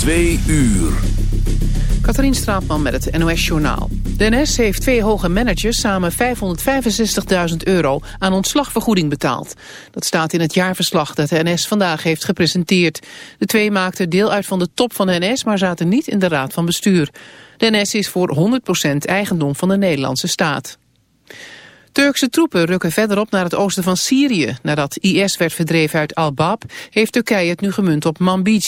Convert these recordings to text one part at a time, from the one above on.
Twee uur. Katrien Straatman met het NOS Journaal. De NS heeft twee hoge managers samen 565.000 euro aan ontslagvergoeding betaald. Dat staat in het jaarverslag dat de NS vandaag heeft gepresenteerd. De twee maakten deel uit van de top van de NS, maar zaten niet in de raad van bestuur. De NS is voor 100% eigendom van de Nederlandse staat. Turkse troepen rukken verderop naar het oosten van Syrië. Nadat IS werd verdreven uit Al-Bab, heeft Turkije het nu gemunt op Manbij.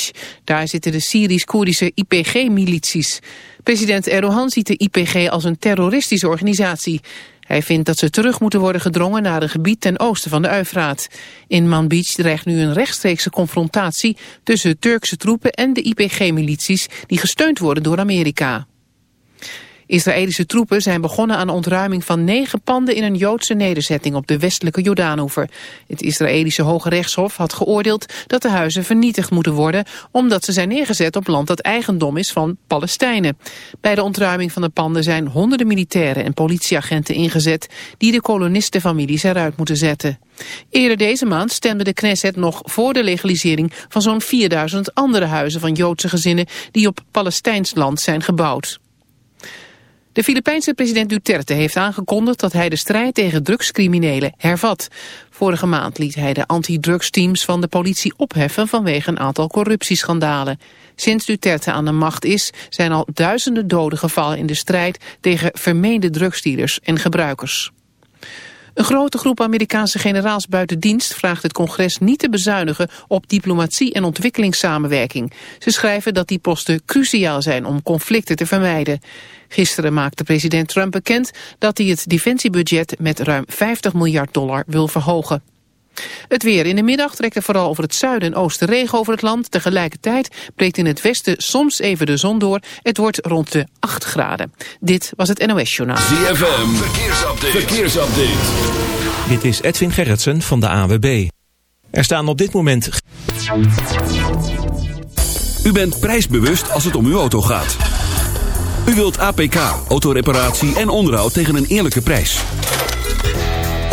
Daar zitten de Syrisch-Koerdische IPG-milities. President Erdogan ziet de IPG als een terroristische organisatie. Hij vindt dat ze terug moeten worden gedrongen naar een gebied ten oosten van de Uifraat. In Manbij dreigt nu een rechtstreekse confrontatie tussen Turkse troepen en de IPG-milities die gesteund worden door Amerika. Israëlische troepen zijn begonnen aan ontruiming van negen panden in een Joodse nederzetting op de westelijke Jordaanoever. Het Israëlische Hoge Rechtshof had geoordeeld dat de huizen vernietigd moeten worden omdat ze zijn neergezet op land dat eigendom is van Palestijnen. Bij de ontruiming van de panden zijn honderden militairen en politieagenten ingezet die de kolonistenfamilies eruit moeten zetten. Eerder deze maand stemde de Knesset nog voor de legalisering van zo'n 4000 andere huizen van Joodse gezinnen die op Palestijns land zijn gebouwd. De Filipijnse president Duterte heeft aangekondigd dat hij de strijd tegen drugscriminelen hervat. Vorige maand liet hij de antidrugsteams van de politie opheffen vanwege een aantal corruptieschandalen. Sinds Duterte aan de macht is, zijn al duizenden doden gevallen in de strijd tegen vermeende drugsdealers en gebruikers. Een grote groep Amerikaanse generaals buiten dienst vraagt het congres niet te bezuinigen op diplomatie en ontwikkelingssamenwerking. Ze schrijven dat die posten cruciaal zijn om conflicten te vermijden. Gisteren maakte president Trump bekend dat hij het defensiebudget met ruim 50 miljard dollar wil verhogen. Het weer in de middag trekt er vooral over het zuiden en oosten regen over het land. Tegelijkertijd breekt in het westen soms even de zon door. Het wordt rond de 8 graden. Dit was het NOS Journaal. ZFM, verkeersupdate. verkeersupdate. Dit is Edwin Gerritsen van de AWB. Er staan op dit moment... U bent prijsbewust als het om uw auto gaat. U wilt APK, autoreparatie en onderhoud tegen een eerlijke prijs.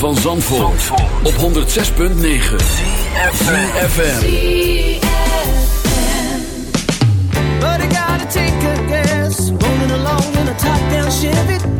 van Zandvoort, Zandvoort. op 106.9 CFFM But I gotta take a guess. Rolling along in a top-down Chevy.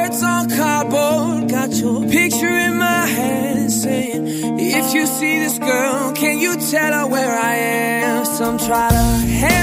this girl, can you tell her where I am? Some try to help.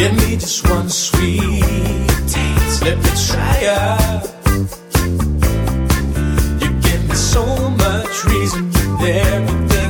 Give me just one sweet taste. Let me try it. You give me so much reason with everything.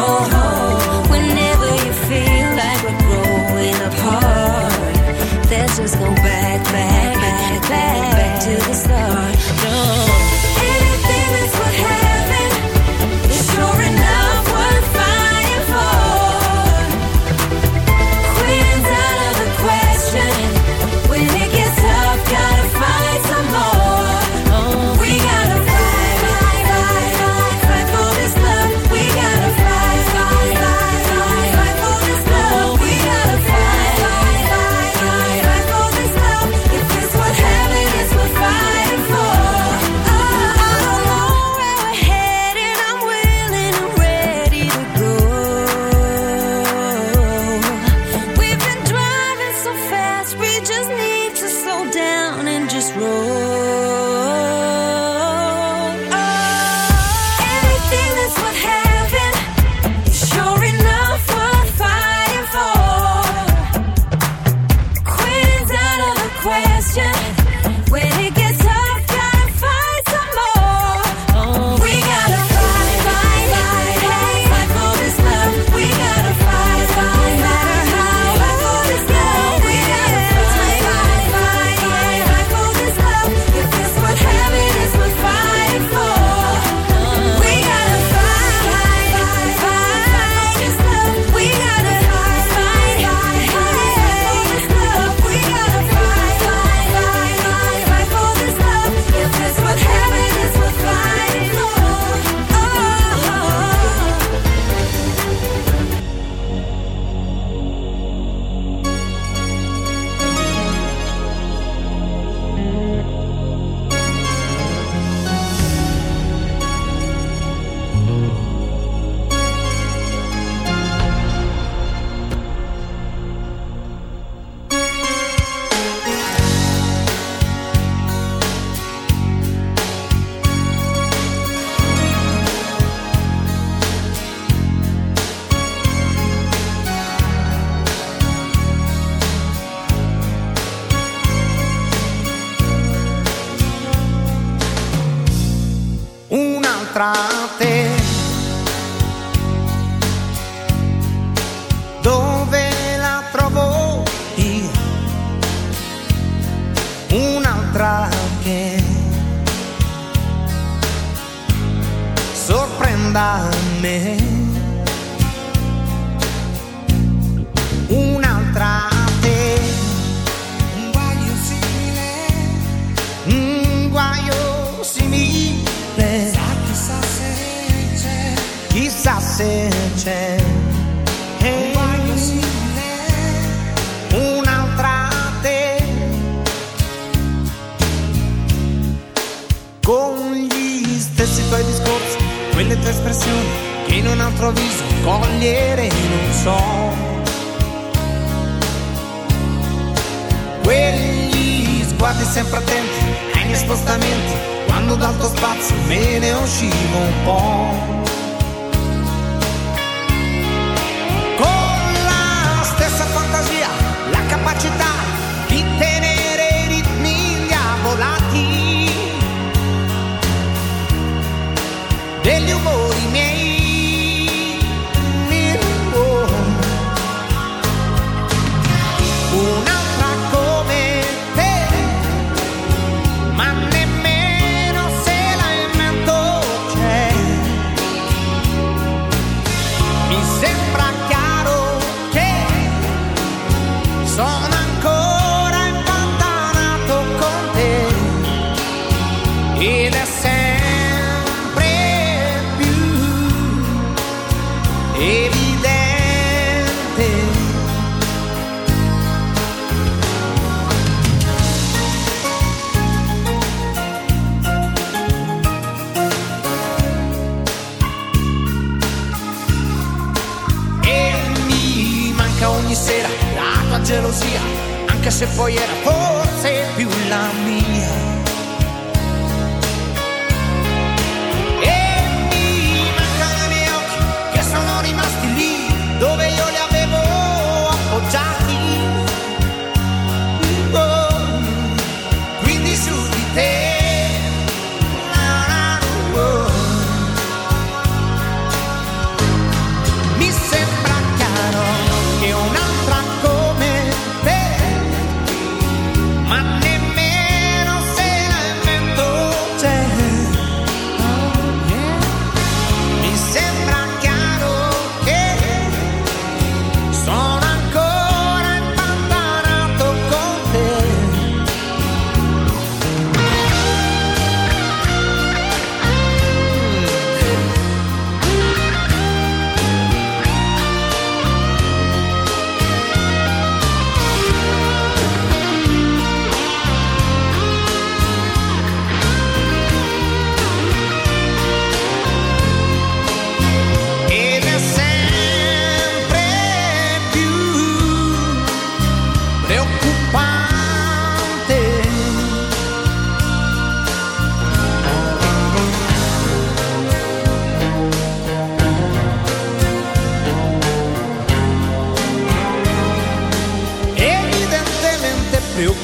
Oh.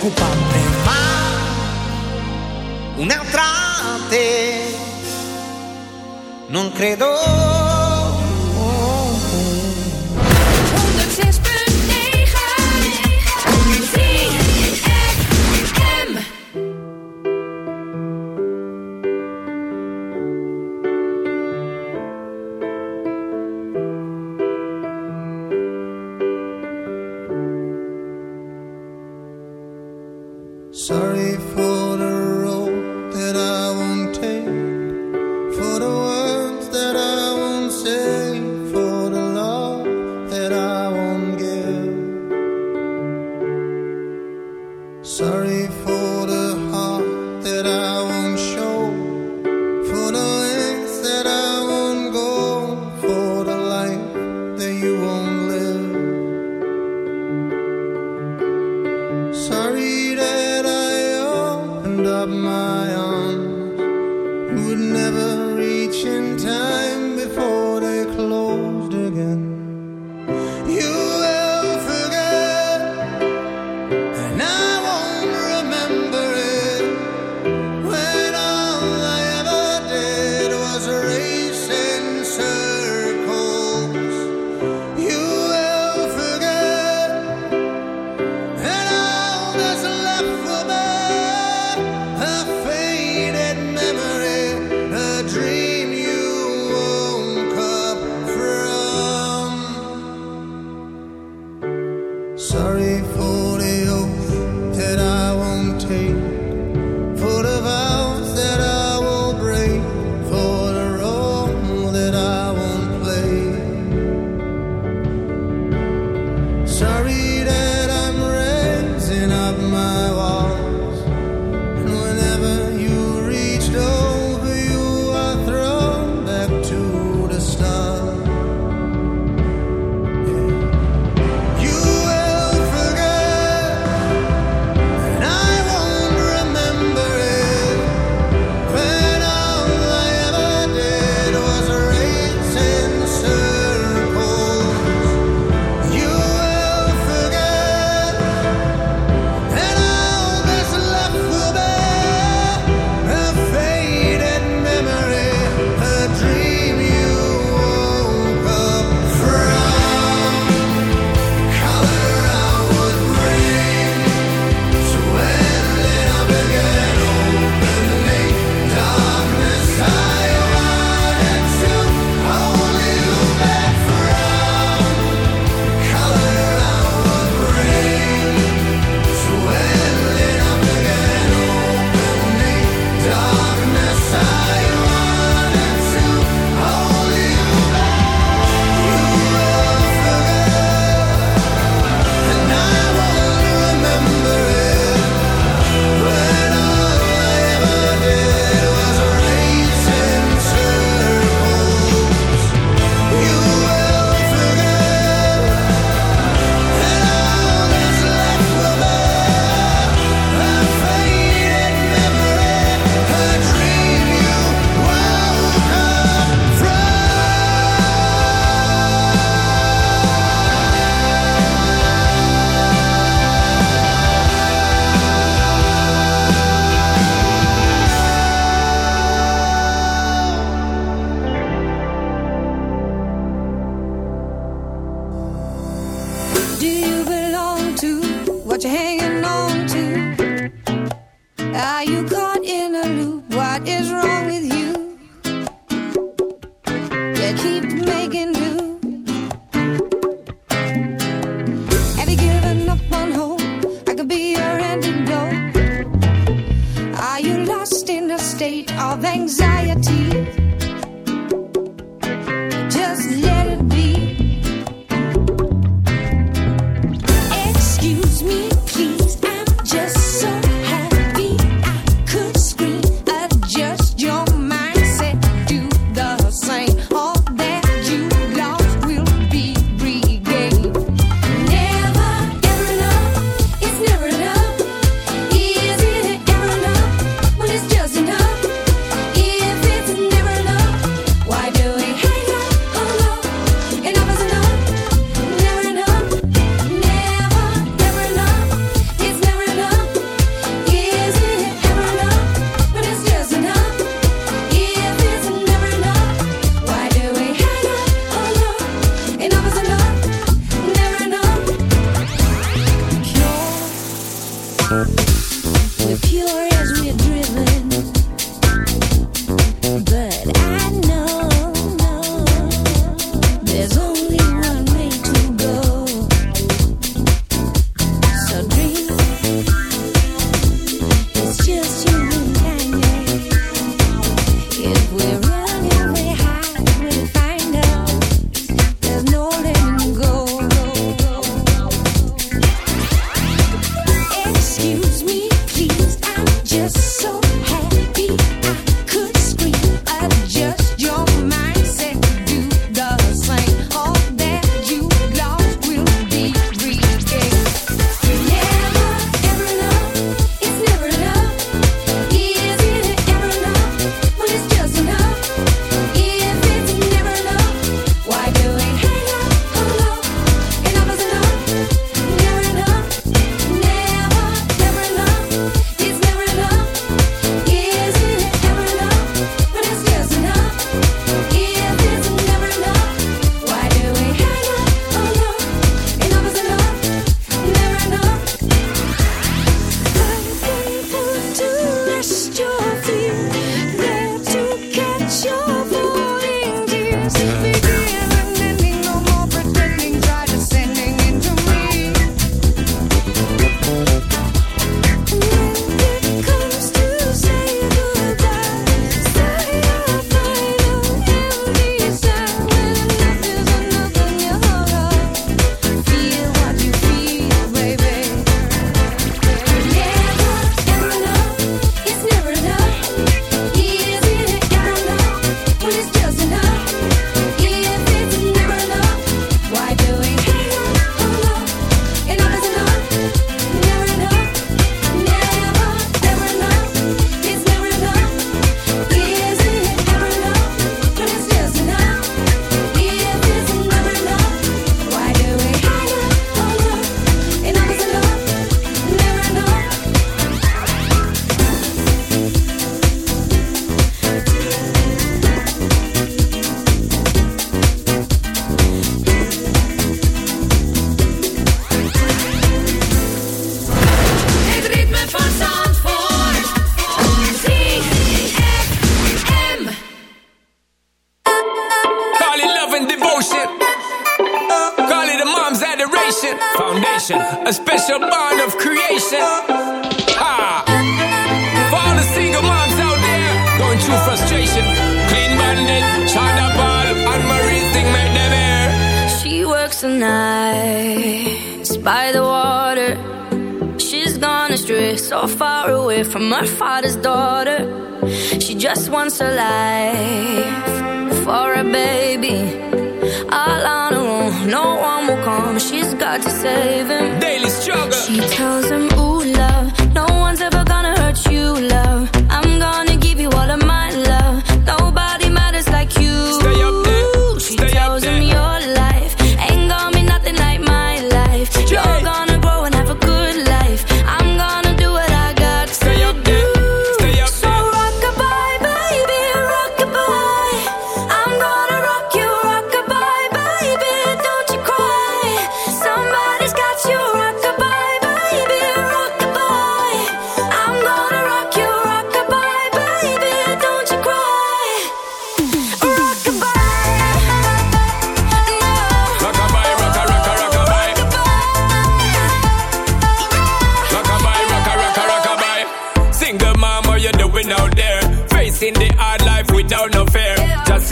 Preoccupante, ma un'altra te non credo.